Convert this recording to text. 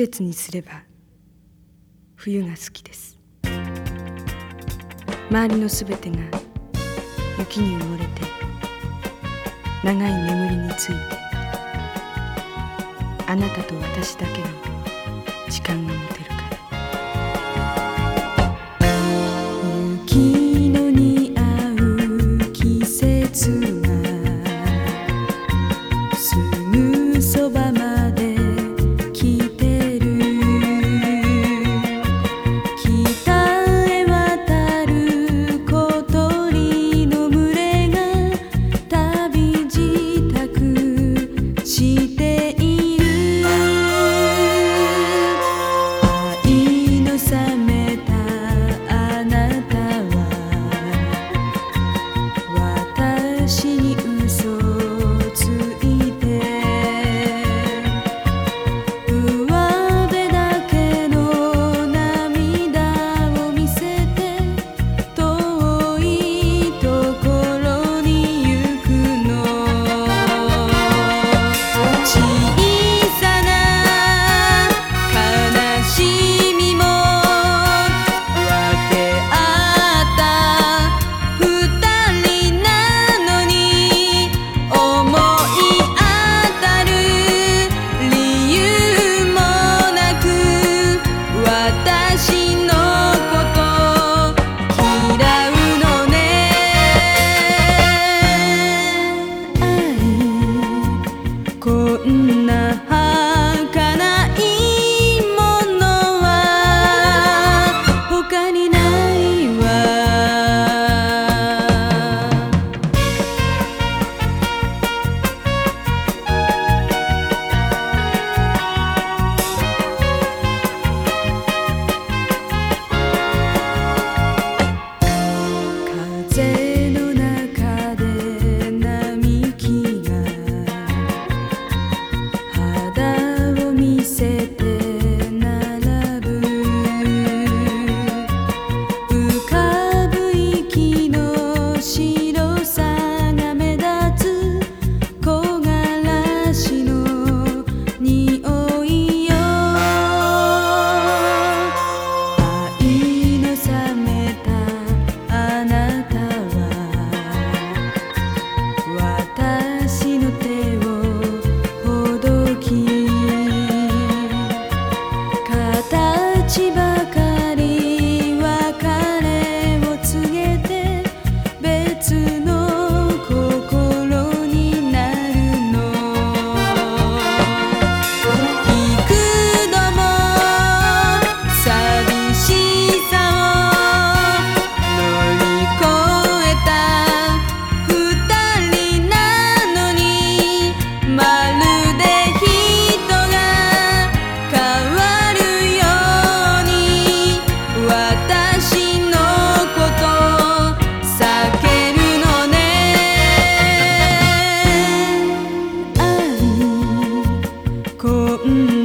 節にすれば冬が好きです。周りのすべてが雪に埋もれて長い眠りについてあなたと私だけの時間がこんな hôm